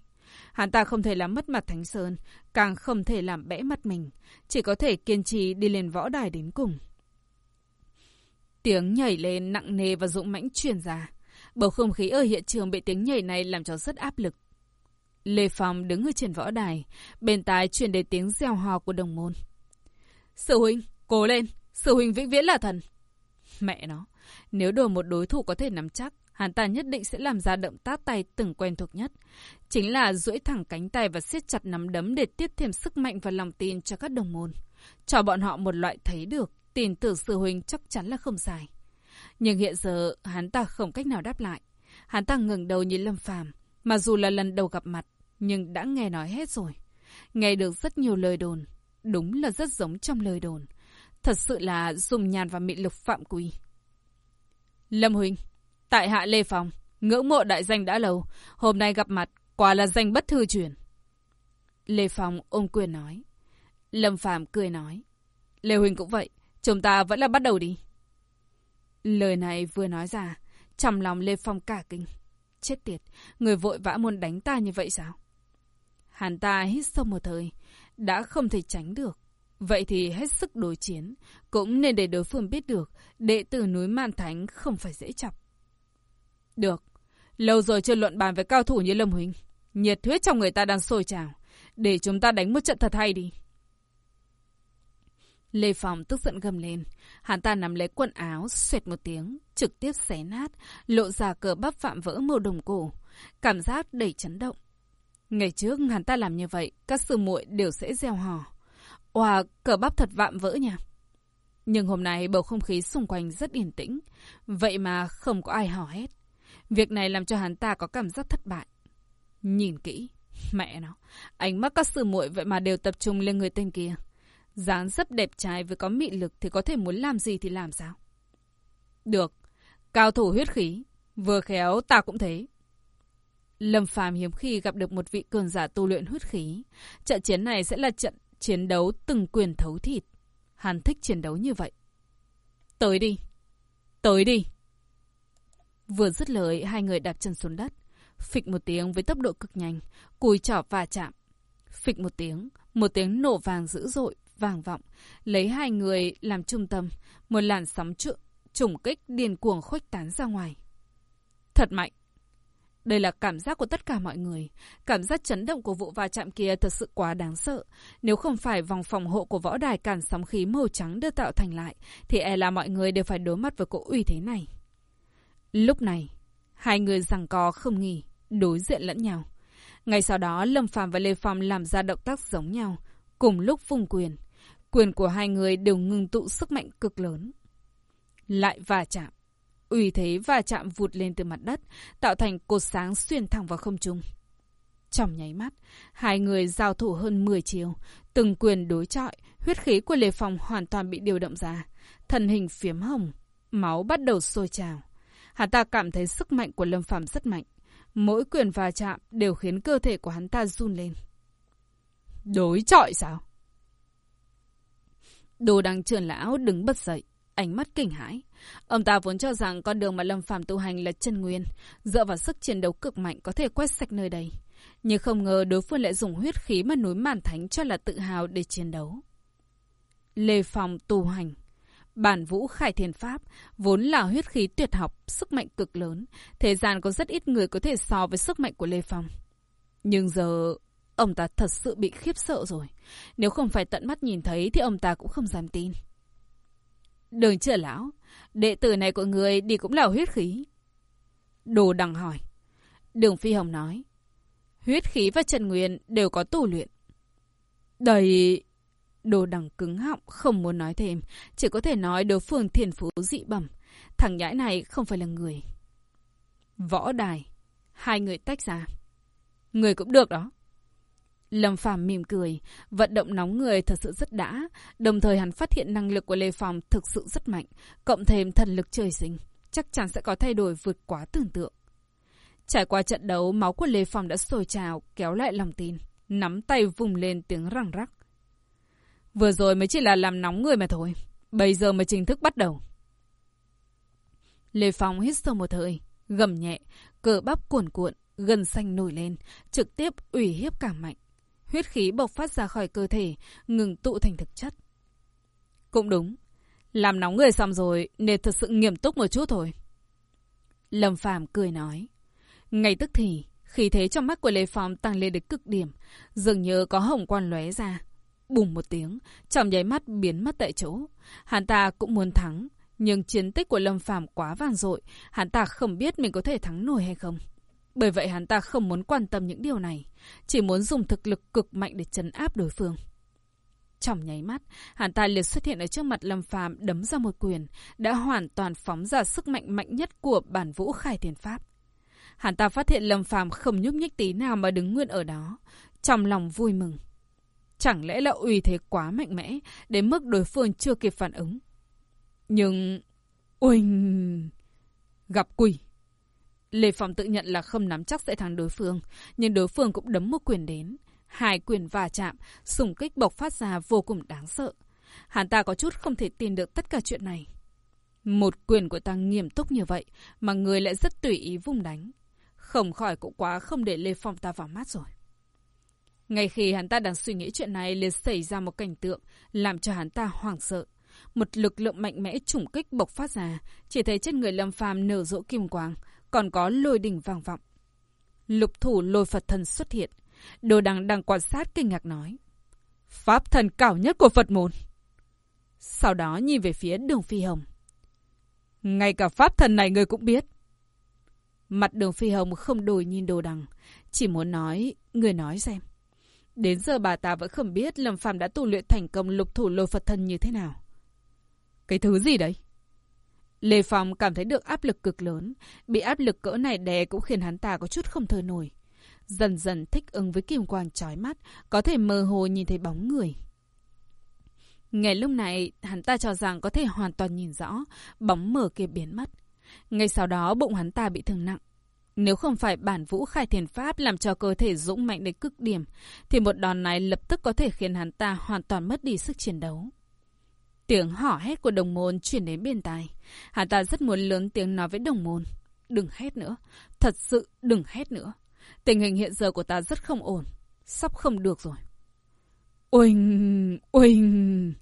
Hắn ta không thể làm mất mặt Thánh Sơn, càng không thể làm bẽ mặt mình. Chỉ có thể kiên trì đi lên võ đài đến cùng. Tiếng nhảy lên nặng nề và dũng mãnh truyền ra. Bầu không khí ở hiện trường bị tiếng nhảy này làm cho rất áp lực. Lê Phong đứng ở trên võ đài, bên tai truyền đến tiếng reo hò của đồng môn. Sư huynh, cố lên, sư huynh vĩnh viễn là thần. Mẹ nó, nếu đồ một đối thủ có thể nắm chắc, hắn ta nhất định sẽ làm ra động tác tay từng quen thuộc nhất. Chính là duỗi thẳng cánh tay và siết chặt nắm đấm để tiếp thêm sức mạnh và lòng tin cho các đồng môn. Cho bọn họ một loại thấy được, tin tưởng sư huynh chắc chắn là không sai. Nhưng hiện giờ hắn ta không cách nào đáp lại. Hắn ta ngừng đầu nhìn Lâm Phàm, mà dù là lần đầu gặp mặt, nhưng đã nghe nói hết rồi. Nghe được rất nhiều lời đồn, đúng là rất giống trong lời đồn. Thật sự là dùng nhàn và mị lực phạm quy. Lâm Huynh, tại hạ Lê Phong, ngưỡng mộ đại danh đã lâu, hôm nay gặp mặt, quả là danh bất thư truyền. Lê Phong ôm quyền nói. Lâm Phàm cười nói. Lê Huynh cũng vậy, chúng ta vẫn là bắt đầu đi. Lời này vừa nói ra, trong lòng Lê Phong cả kinh. Chết tiệt, người vội vã muốn đánh ta như vậy sao? Hắn ta hít sâu một thời, đã không thể tránh được. Vậy thì hết sức đối chiến, cũng nên để đối phương biết được đệ tử núi Man Thánh không phải dễ chọc. Được, lâu rồi chưa luận bàn với cao thủ như Lâm Huỳnh. Nhiệt huyết trong người ta đang sôi trào. Để chúng ta đánh một trận thật hay đi. Lê Phong tức giận gầm lên. Hắn ta nắm lấy quần áo, xoẹt một tiếng, trực tiếp xé nát, lộ ra cờ bắp phạm vỡ màu đồng cổ. Cảm giác đầy chấn động. Ngày trước hắn ta làm như vậy, các sư muội đều sẽ gieo hò. Wow, cờ bắp thật vạm vỡ nha. Nhưng hôm nay bầu không khí xung quanh rất yên tĩnh. Vậy mà không có ai hò hét. Việc này làm cho hắn ta có cảm giác thất bại. Nhìn kỹ, mẹ nó, ánh mắt các sư muội vậy mà đều tập trung lên người tên kia dáng dấp đẹp trai với có mị lực thì có thể muốn làm gì thì làm sao? Được, cao thủ huyết khí, vừa khéo ta cũng thế. Lâm Phàm hiếm khi gặp được một vị cường giả tu luyện huyết khí. Trận chiến này sẽ là trận chiến đấu từng quyền thấu thịt. Hắn thích chiến đấu như vậy. Tới đi. Tới đi. Vừa dứt lời, hai người đạp chân xuống đất. Phịch một tiếng với tốc độ cực nhanh, cùi chỏ va chạm. Phịch một tiếng, một tiếng nổ vàng dữ dội vang vọng, lấy hai người làm trung tâm, một làn sóng trụ, trùng kích điên cuồng khuếch tán ra ngoài. Thật mạnh! Đây là cảm giác của tất cả mọi người. Cảm giác chấn động của vụ va chạm kia thật sự quá đáng sợ. Nếu không phải vòng phòng hộ của võ đài cản sóng khí màu trắng đưa tạo thành lại, thì e là mọi người đều phải đối mặt với cỗ uy thế này. Lúc này, hai người giằng co không nghỉ, đối diện lẫn nhau. Ngay sau đó, Lâm Phàm và Lê Phong làm ra động tác giống nhau, cùng lúc vùng quyền. Quyền của hai người đều ngừng tụ sức mạnh cực lớn. Lại va chạm. Uy thế va chạm vụt lên từ mặt đất, tạo thành cột sáng xuyên thẳng vào không trung. Trong nháy mắt, hai người giao thủ hơn 10 chiều, từng quyền đối chọi, huyết khí của Lê Phong hoàn toàn bị điều động ra, thân hình phiếm hồng, máu bắt đầu sôi trào. Hắn ta cảm thấy sức mạnh của Lâm Phàm rất mạnh, mỗi quyền va chạm đều khiến cơ thể của hắn ta run lên. Đối chọi sao? Đồ đằng trưởng lão đứng bật dậy, ánh mắt kinh hãi. Ông ta vốn cho rằng con đường mà Lâm Phàm tu hành là chân nguyên, dựa vào sức chiến đấu cực mạnh có thể quét sạch nơi đây. Nhưng không ngờ đối phương lại dùng huyết khí mà núi màn thánh cho là tự hào để chiến đấu. Lê Phong tu hành Bản vũ khải thiền pháp vốn là huyết khí tuyệt học, sức mạnh cực lớn. Thế gian có rất ít người có thể so với sức mạnh của Lê Phong. Nhưng giờ, ông ta thật sự bị khiếp sợ rồi. Nếu không phải tận mắt nhìn thấy thì ông ta cũng không dám tin. Đường trưởng lão, đệ tử này của người đi cũng là huyết khí. Đồ đằng hỏi. Đường Phi Hồng nói. Huyết khí và Trần Nguyên đều có tu luyện. Đầy... Đồ đằng cứng họng, không muốn nói thêm. Chỉ có thể nói đối phương thiền phú dị bẩm. Thằng nhãi này không phải là người. Võ đài. Hai người tách ra. Người cũng được đó. Lâm Phàm mỉm cười, vận động nóng người thật sự rất đã, đồng thời hắn phát hiện năng lực của Lê Phàm thực sự rất mạnh, cộng thêm thần lực trời sinh, chắc chắn sẽ có thay đổi vượt quá tưởng tượng. Trải qua trận đấu, máu của Lê Phàm đã sôi trào, kéo lại lòng tin, nắm tay vùng lên tiếng răng rắc. Vừa rồi mới chỉ là làm nóng người mà thôi, bây giờ mới chính thức bắt đầu. Lê Phong hít sâu một hơi, gầm nhẹ, cờ bắp cuồn cuộn, gần xanh nổi lên, trực tiếp ủy hiếp cả mạnh. Huyết khí bộc phát ra khỏi cơ thể, ngừng tụ thành thực chất. Cũng đúng. Làm nóng người xong rồi, nên thật sự nghiêm túc một chút thôi. Lâm Phàm cười nói. Ngay tức thì, khí thế trong mắt của Lê Phong tăng lên đến cực điểm, dường như có hồng quan lóe ra. Bùng một tiếng, trong nháy mắt biến mất tại chỗ. Hắn ta cũng muốn thắng, nhưng chiến tích của Lâm Phàm quá vang dội, hắn ta không biết mình có thể thắng nổi hay không. Bởi vậy hắn ta không muốn quan tâm những điều này, chỉ muốn dùng thực lực cực mạnh để chấn áp đối phương. Trong nháy mắt, hắn ta liệt xuất hiện ở trước mặt Lâm Phàm đấm ra một quyền, đã hoàn toàn phóng ra sức mạnh mạnh nhất của bản vũ khai thiên pháp. Hắn ta phát hiện Lâm Phàm không nhúc nhích tí nào mà đứng nguyên ở đó, trong lòng vui mừng. Chẳng lẽ là uy thế quá mạnh mẽ, đến mức đối phương chưa kịp phản ứng. Nhưng... Uỳnh... Gặp quỷ. Lê Phong tự nhận là không nắm chắc sẽ thắng đối phương, nhưng đối phương cũng đấm một quyền đến. Hai quyền va chạm, sủng kích bộc phát ra vô cùng đáng sợ. Hắn ta có chút không thể tin được tất cả chuyện này. Một quyền của ta nghiêm túc như vậy, mà người lại rất tùy ý vung đánh. Không khỏi cũng quá không để Lê Phong ta vào mắt rồi. Ngay khi hắn ta đang suy nghĩ chuyện này, liền xảy ra một cảnh tượng, làm cho hắn ta hoảng sợ. Một lực lượng mạnh mẽ trùng kích bộc phát ra, chỉ thấy trên người Lâm Phàm nở rộ kim quang, còn có lôi đỉnh vang vọng. Lục thủ lôi Phật thần xuất hiện. Đồ đằng đang quan sát kinh ngạc nói. Pháp thần cao nhất của Phật môn. Sau đó nhìn về phía đường phi hồng. Ngay cả pháp thần này người cũng biết. Mặt đường phi hồng không đổi nhìn đồ đằng. Chỉ muốn nói, người nói xem. Đến giờ bà ta vẫn không biết Lâm Phàm đã tu luyện thành công lục thủ lôi Phật thân như thế nào. Cái thứ gì đấy? Lê Phong cảm thấy được áp lực cực lớn. Bị áp lực cỡ này đè cũng khiến hắn ta có chút không thở nổi. Dần dần thích ứng với kim quang chói mắt, có thể mơ hồ nhìn thấy bóng người. Ngày lúc này, hắn ta cho rằng có thể hoàn toàn nhìn rõ, bóng mờ kia biến mất. Ngay sau đó, bụng hắn ta bị thương nặng. Nếu không phải bản vũ khai thiền pháp làm cho cơ thể dũng mạnh đến cực điểm, thì một đòn này lập tức có thể khiến hắn ta hoàn toàn mất đi sức chiến đấu. Tiếng hỏ hét của đồng môn chuyển đến bên tai. Hắn ta rất muốn lớn tiếng nói với đồng môn. Đừng hét nữa. Thật sự đừng hét nữa. Tình hình hiện giờ của ta rất không ổn. Sắp không được rồi. Oanh! Oanh!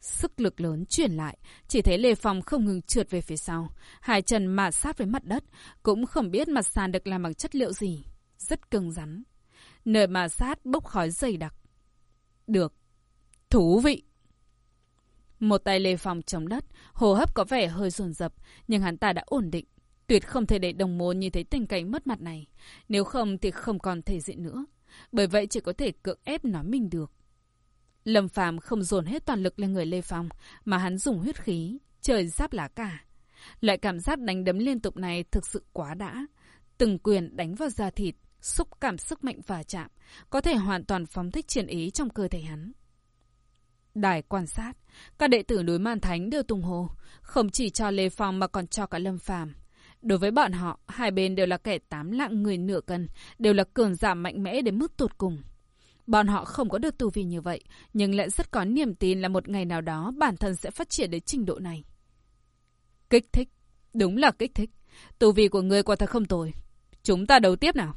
Sức lực lớn chuyển lại, chỉ thấy Lê Phong không ngừng trượt về phía sau. Hai chân mà sát với mặt đất, cũng không biết mặt sàn được làm bằng chất liệu gì. Rất cứng rắn. Nơi mà sát bốc khói dày đặc. Được. Thú vị. Một tay Lê Phong chống đất, hô hấp có vẻ hơi dồn dập, nhưng hắn ta đã ổn định. Tuyệt không thể để đồng môn nhìn thấy tình cảnh mất mặt này. Nếu không thì không còn thể diện nữa. Bởi vậy chỉ có thể cưỡng ép nói mình được. Lâm Phàm không dồn hết toàn lực lên người Lê Phong, mà hắn dùng huyết khí, trời giáp lá cả. Loại cảm giác đánh đấm liên tục này thực sự quá đã. Từng quyền đánh vào da thịt, xúc cảm sức mạnh và chạm, có thể hoàn toàn phóng thích triển ý trong cơ thể hắn. Đài quan sát, các đệ tử núi Man Thánh đều tung hô, không chỉ cho Lê Phong mà còn cho cả Lâm Phàm. Đối với bọn họ, hai bên đều là kẻ tám lạng người nửa cân, đều là cường giả mạnh mẽ đến mức tụt cùng. Bọn họ không có được tu vi như vậy, nhưng lại rất có niềm tin là một ngày nào đó bản thân sẽ phát triển đến trình độ này. Kích thích. Đúng là kích thích. Tu vi của ngươi quả thật không tồi. Chúng ta đấu tiếp nào.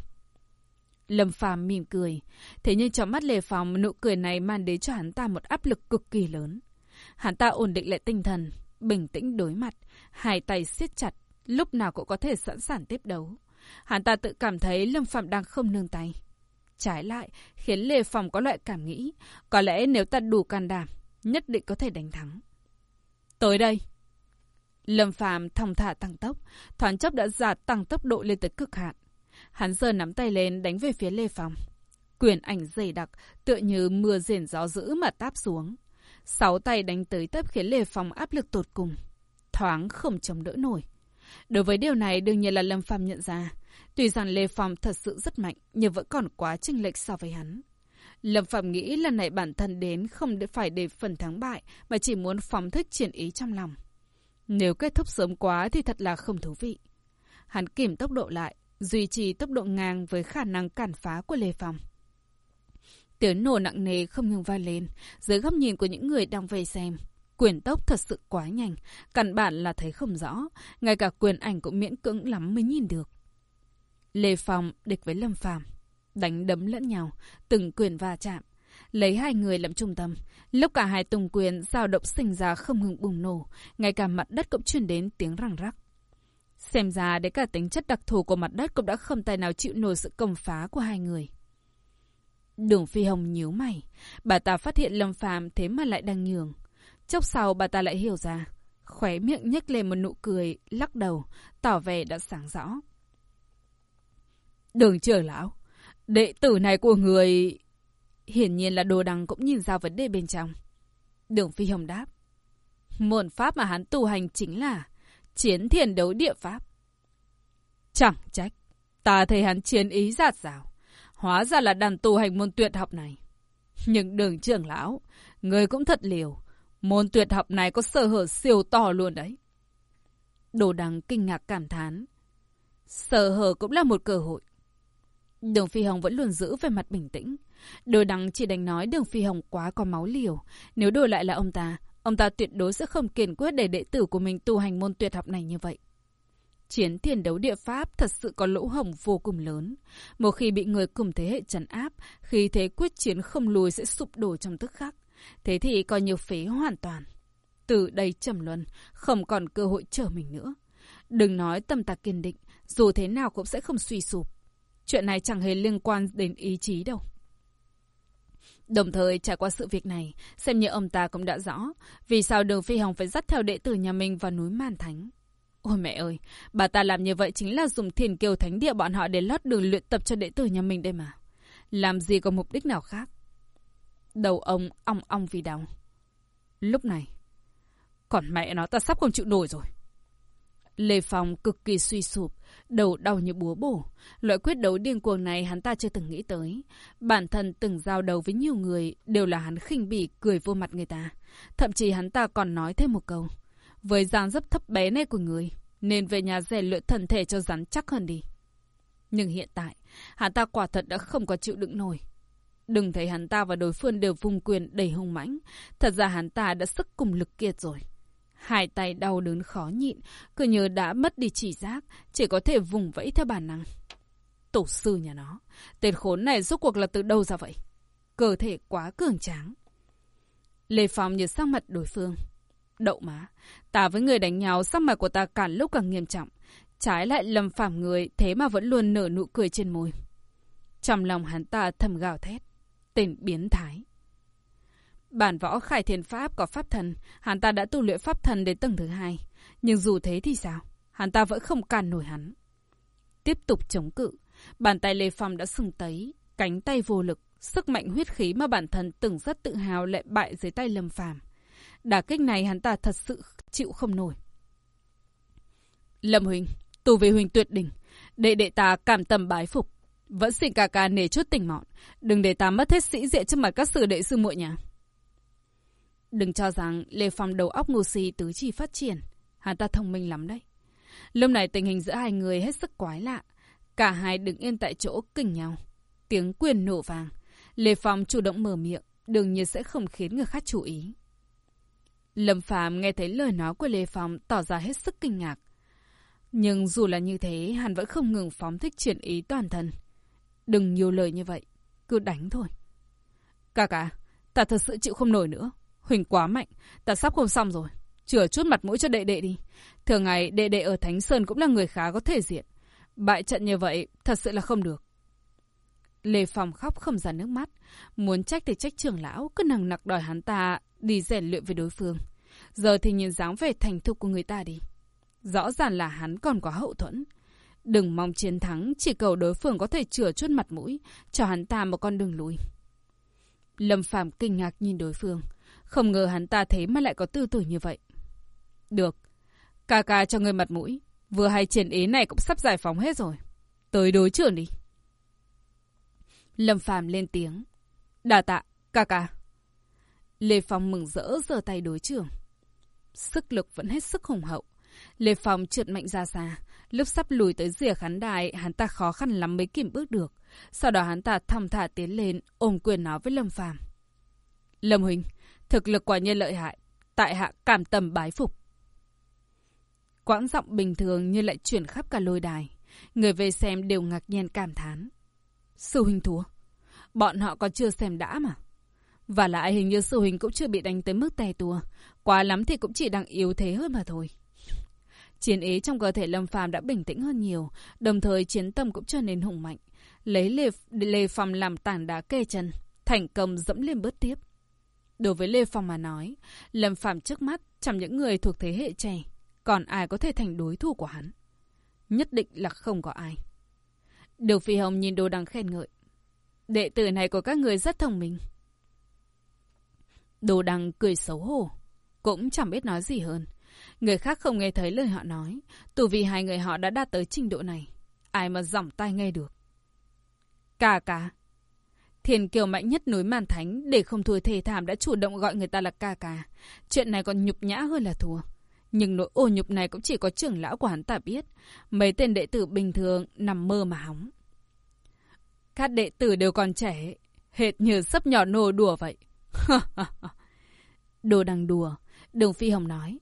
Lâm Phàm mỉm cười. Thế nhưng trong mắt Lê Phong, nụ cười này mang đến cho hắn ta một áp lực cực kỳ lớn. Hắn ta ổn định lại tinh thần, bình tĩnh đối mặt, hai tay siết chặt, lúc nào cũng có thể sẵn sàng tiếp đấu. Hắn ta tự cảm thấy Lâm Phạm đang không nương tay. Trái lại, khiến Lê Phong có loại cảm nghĩ, có lẽ nếu ta đủ can đảm, nhất định có thể đánh thắng. Tới đây. Lâm Phạm thong thả tăng tốc, thoáng chốc đã giả tăng tốc độ lên tới cực hạn. Hắn giơ nắm tay lên đánh về phía Lê Phong. Quyền ảnh dày đặc, tựa như mưa rền gió dữ mà táp xuống. Sáu tay đánh tới tấp khiến Lê Phong áp lực tột cùng. Thoáng không chống đỡ nổi. Đối với điều này đương nhiên là Lâm Phàm nhận ra. Tuy rằng Lê Phong thật sự rất mạnh, nhưng vẫn còn quá chênh lệch so với hắn. Lâm Phạm nghĩ lần này bản thân đến không phải để phần thắng bại, mà chỉ muốn phóng thích triển ý trong lòng. Nếu kết thúc sớm quá thì thật là không thú vị. Hắn kìm tốc độ lại, duy trì tốc độ ngang với khả năng cản phá của Lê Phong. Tiếng nổ nặng nề không ngừng vang lên, dưới góc nhìn của những người đang vây xem. Quyền tốc thật sự quá nhanh, căn bản là thấy không rõ, ngay cả quyền ảnh cũng miễn cưỡng lắm mới nhìn được. Lê Phong địch với Lâm Phàm đánh đấm lẫn nhau, từng quyền va chạm. Lấy hai người làm trung tâm, lúc cả hai tung quyền dao động sinh ra không ngừng bùng nổ, ngay cả mặt đất cũng truyền đến tiếng răng rắc. Xem ra đến cả tính chất đặc thù của mặt đất cũng đã không tài nào chịu nổi sự công phá của hai người. Đường Phi Hồng nhíu mày, bà ta phát hiện Lâm Phàm thế mà lại đang nhường. Chốc sau bà ta lại hiểu ra, khóe miệng nhếch lên một nụ cười, lắc đầu, tỏ vẻ đã sáng rõ. Đường trưởng lão, đệ tử này của người... Hiển nhiên là đồ đằng cũng nhìn ra vấn đề bên trong. Đường Phi Hồng đáp. Môn pháp mà hắn tu hành chính là chiến thiền đấu địa pháp. Chẳng trách, ta thấy hắn chiến ý giạt rào. Hóa ra là đàn tu hành môn tuyệt học này. Nhưng đường trưởng lão, người cũng thật liều. Môn tuyệt học này có sở hở siêu to luôn đấy. Đồ đằng kinh ngạc cảm thán. Sở hở cũng là một cơ hội. Đường Phi Hồng vẫn luôn giữ về mặt bình tĩnh. Đồ đằng chỉ đánh nói đường Phi Hồng quá có máu liều. Nếu đổi lại là ông ta, ông ta tuyệt đối sẽ không kiên quyết để đệ tử của mình tu hành môn tuyệt học này như vậy. Chiến thiền đấu địa pháp thật sự có lỗ hổng vô cùng lớn. Một khi bị người cùng thế hệ trấn áp, khi thế quyết chiến không lùi sẽ sụp đổ trong tức khắc. Thế thì coi như phế hoàn toàn. Từ đây trầm luân, không còn cơ hội trở mình nữa. Đừng nói tâm ta kiên định, dù thế nào cũng sẽ không suy sụp. Chuyện này chẳng hề liên quan đến ý chí đâu. Đồng thời trải qua sự việc này, xem như ông ta cũng đã rõ vì sao đường Phi Hồng phải dắt theo đệ tử nhà mình vào núi màn Thánh. Ôi mẹ ơi, bà ta làm như vậy chính là dùng thiền kiều thánh địa bọn họ để lót đường luyện tập cho đệ tử nhà mình đây mà. Làm gì có mục đích nào khác. Đầu ông ong ong vì đau. Lúc này, còn mẹ nó ta sắp không chịu nổi rồi. Lê Phong cực kỳ suy sụp, đầu đau như búa bổ. Loại quyết đấu điên cuồng này hắn ta chưa từng nghĩ tới. Bản thân từng giao đấu với nhiều người đều là hắn khinh bỉ cười vô mặt người ta. Thậm chí hắn ta còn nói thêm một câu. Với dáng dấp thấp bé này của người, nên về nhà rèn luyện thân thể cho rắn chắc hơn đi. Nhưng hiện tại, hắn ta quả thật đã không có chịu đựng nổi. Đừng thấy hắn ta và đối phương đều vùng quyền đầy hung mãnh. Thật ra hắn ta đã sức cùng lực kiệt rồi. Hai tay đau đớn khó nhịn, cứ nhớ đã mất đi chỉ giác, chỉ có thể vùng vẫy theo bản năng. Tổ sư nhà nó, tên khốn này rốt cuộc là từ đâu ra vậy? Cơ thể quá cường tráng. Lê Phong nhìn sắc mặt đối phương. Đậu má, ta với người đánh nhau sắc mặt của ta càng lúc càng nghiêm trọng. Trái lại lầm phạm người thế mà vẫn luôn nở nụ cười trên môi. Trong lòng hắn ta thầm gào thét. Tên biến thái. Bản võ khải thiền pháp có pháp thần, hắn ta đã tu luyện pháp thần đến tầng thứ hai. Nhưng dù thế thì sao? hắn ta vẫn không cản nổi hắn. Tiếp tục chống cự, bàn tay Lê Phong đã sừng tấy, cánh tay vô lực, sức mạnh huyết khí mà bản thân từng rất tự hào lại bại dưới tay Lâm Phàm. Đả kích này hắn ta thật sự chịu không nổi. Lâm Huỳnh, tù về Huỳnh tuyệt đỉnh, đệ đệ ta cảm tâm bái phục. Vẫn xin ca ca nể chút tình mọn, đừng để ta mất hết sĩ diện trước mặt các sư đệ sư muội nhà. Đừng cho rằng Lê Phong đầu óc ngu si tứ chi phát triển. Hắn ta thông minh lắm đấy. Lúc này tình hình giữa hai người hết sức quái lạ. Cả hai đứng yên tại chỗ kinh nhau. Tiếng quyền nổ vàng. Lê Phong chủ động mở miệng, đương nhiên sẽ không khiến người khác chú ý. Lâm Phàm nghe thấy lời nói của Lê Phong tỏ ra hết sức kinh ngạc. Nhưng dù là như thế, hắn vẫn không ngừng phóng thích triển ý toàn thân. Đừng nhiều lời như vậy, cứ đánh thôi. Cà cà, ta thật sự chịu không nổi nữa. Huỳnh quá mạnh, ta sắp không xong rồi. Chừa chút mặt mũi cho đệ đệ đi. Thường ngày đệ đệ ở Thánh Sơn cũng là người khá có thể diện. Bại trận như vậy thật sự là không được. Lê Phong khóc không ra nước mắt. Muốn trách thì trách trưởng lão, cứ nằng nặc đòi hắn ta đi rèn luyện với đối phương. Giờ thì nhìn dáng vẻ thành thục của người ta đi. Rõ ràng là hắn còn có hậu thuẫn. Đừng mong chiến thắng, chỉ cầu đối phương có thể chừa chút mặt mũi, cho hắn ta một con đường lùi. Lâm Phàm kinh ngạc nhìn đối phương. Không ngờ hắn ta thế mà lại có tư tưởng như vậy. Được. Ca ca cho người mặt mũi. Vừa hay triển ý này cũng sắp giải phóng hết rồi. Tới đối trưởng đi. Lâm Phàm lên tiếng. Đà tạ, ca ca. Lê Phong mừng rỡ giơ tay đối trưởng. Sức lực vẫn hết sức hùng hậu. Lê Phong trượt mạnh ra xa. Lúc sắp lùi tới rìa khán đài, hắn ta khó khăn lắm mới kìm bước được. Sau đó hắn ta thong thả tiến lên, ôm quyền nói với Lâm Phàm. Lâm Huỳnh, thực lực quả nhiên lợi hại. Tại hạ cảm tâm bái phục. Quãng giọng bình thường như lại chuyển khắp cả lôi đài. Người về xem đều ngạc nhiên cảm thán. Sư huynh thua. Bọn họ còn chưa xem đã mà. Và lại hình như sư huynh cũng chưa bị đánh tới mức tè tua. Quá lắm thì cũng chỉ đang yếu thế hơn mà thôi. Chiến ý trong cơ thể Lâm Phàm đã bình tĩnh hơn nhiều, đồng thời chiến tâm cũng trở nên hùng mạnh. Lấy Lê, Lê phàm làm tảng đá kê chân, thành công dẫm lên bước tiếp. Đối với Lê Phong mà nói, Lâm phạm trước mắt chẳng những người thuộc thế hệ trẻ, còn ai có thể thành đối thủ của hắn? Nhất định là không có ai. Đường Phi Hồng nhìn đồ đằng khen ngợi. Đệ tử này của các người rất thông minh. Đồ đằng cười xấu hổ, cũng chẳng biết nói gì hơn. Người khác không nghe thấy lời họ nói, tù vì hai người họ đã đạt tới trình độ này. Ai mà giỏng tai nghe được. Cà cà. Thiền kiều mạnh nhất núi Màn Thánh để không thua thề thảm đã chủ động gọi người ta là ca ca. Chuyện này còn nhục nhã hơn là thua. Nhưng nỗi ô nhục này cũng chỉ có trưởng lão của hắn ta biết. Mấy tên đệ tử bình thường nằm mơ mà hóng. Các đệ tử đều còn trẻ, hệt như sắp nhỏ nô đùa vậy. đồ đang đùa, Đường Phi Hồng nói.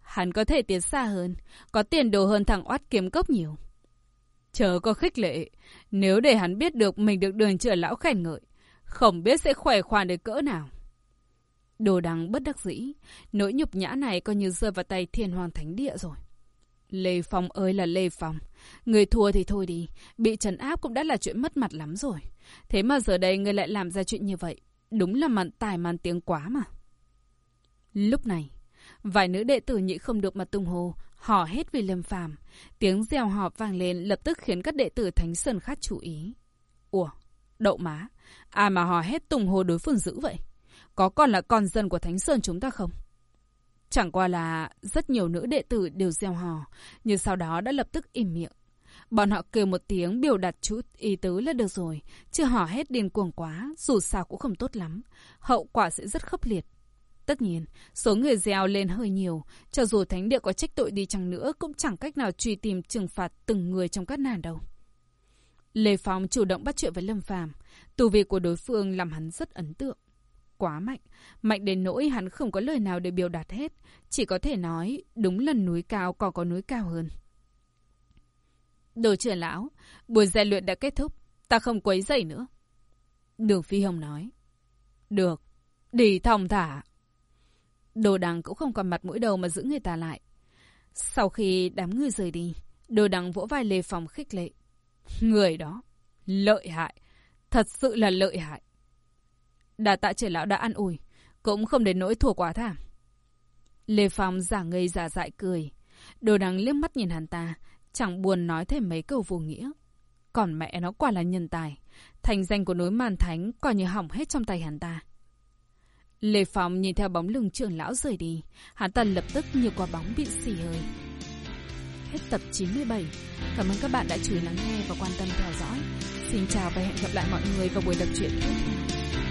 Hắn có thể tiến xa hơn, có tiền đồ hơn thằng oát kiếm cốc nhiều. Chớ có khích lệ, nếu để hắn biết được mình được đường trưởng lão khen ngợi, không biết sẽ khỏe khoan đến cỡ nào. Đồ đằng bất đắc dĩ, nỗi nhục nhã này coi như rơi vào tay thiên hoàng thánh địa rồi. Lê Phong ơi là Lê Phong, người thua thì thôi đi, bị trấn áp cũng đã là chuyện mất mặt lắm rồi. Thế mà giờ đây người lại làm ra chuyện như vậy, đúng là mặn tài màn tiếng quá mà. Lúc này, vài nữ đệ tử nhị không được mà tung hồ, hò hết vì Lâm Phàm, tiếng reo hò vang lên lập tức khiến các đệ tử Thánh Sơn khác chú ý. Ủa, đậu má, ai mà hò hết tung hồ đối phương dữ vậy? Có còn là con dân của Thánh Sơn chúng ta không? Chẳng qua là rất nhiều nữ đệ tử đều gieo hò, nhưng sau đó đã lập tức im miệng. Bọn họ kêu một tiếng biểu đạt chút ý tứ là được rồi, chưa hò hết điên cuồng quá, dù sao cũng không tốt lắm. Hậu quả sẽ rất khốc liệt. Tất nhiên, số người gieo lên hơi nhiều, cho dù thánh địa có trách tội đi chăng nữa cũng chẳng cách nào truy tìm trừng phạt từng người trong các nàng đâu. Lê Phong chủ động bắt chuyện với Lâm Phàm, tù vị của đối phương làm hắn rất ấn tượng quá mạnh. Mạnh đến nỗi hắn không có lời nào để biểu đạt hết. Chỉ có thể nói đúng lần núi cao còn có núi cao hơn. Đồ trưởng lão, buổi rèn luyện đã kết thúc. Ta không quấy dậy nữa. Đường Phi Hồng nói. Được, đi thong thả. Đồ đằng cũng không còn mặt mũi đầu mà giữ người ta lại. Sau khi đám người rời đi, đồ đằng vỗ vai Lê Phòng khích lệ. Người đó, lợi hại, thật sự là lợi hại. Đà tạ trẻ lão đã ăn ủi, cũng không đến nỗi thua quá thảm. Lê Phong giả ngây giả dại cười. Đồ đằng liếc mắt nhìn hắn ta, chẳng buồn nói thêm mấy câu vô nghĩa. Còn mẹ nó quả là nhân tài. Thành danh của núi màn thánh coi như hỏng hết trong tay hắn ta. Lê Phong nhìn theo bóng lưng trưởng lão rời đi. Hắn ta lập tức như quả bóng bị xì hơi. Hết tập 97. Cảm ơn các bạn đã chú ý lắng nghe và quan tâm theo dõi. Xin chào và hẹn gặp lại mọi người vào buổi đọc truyện tiếp theo.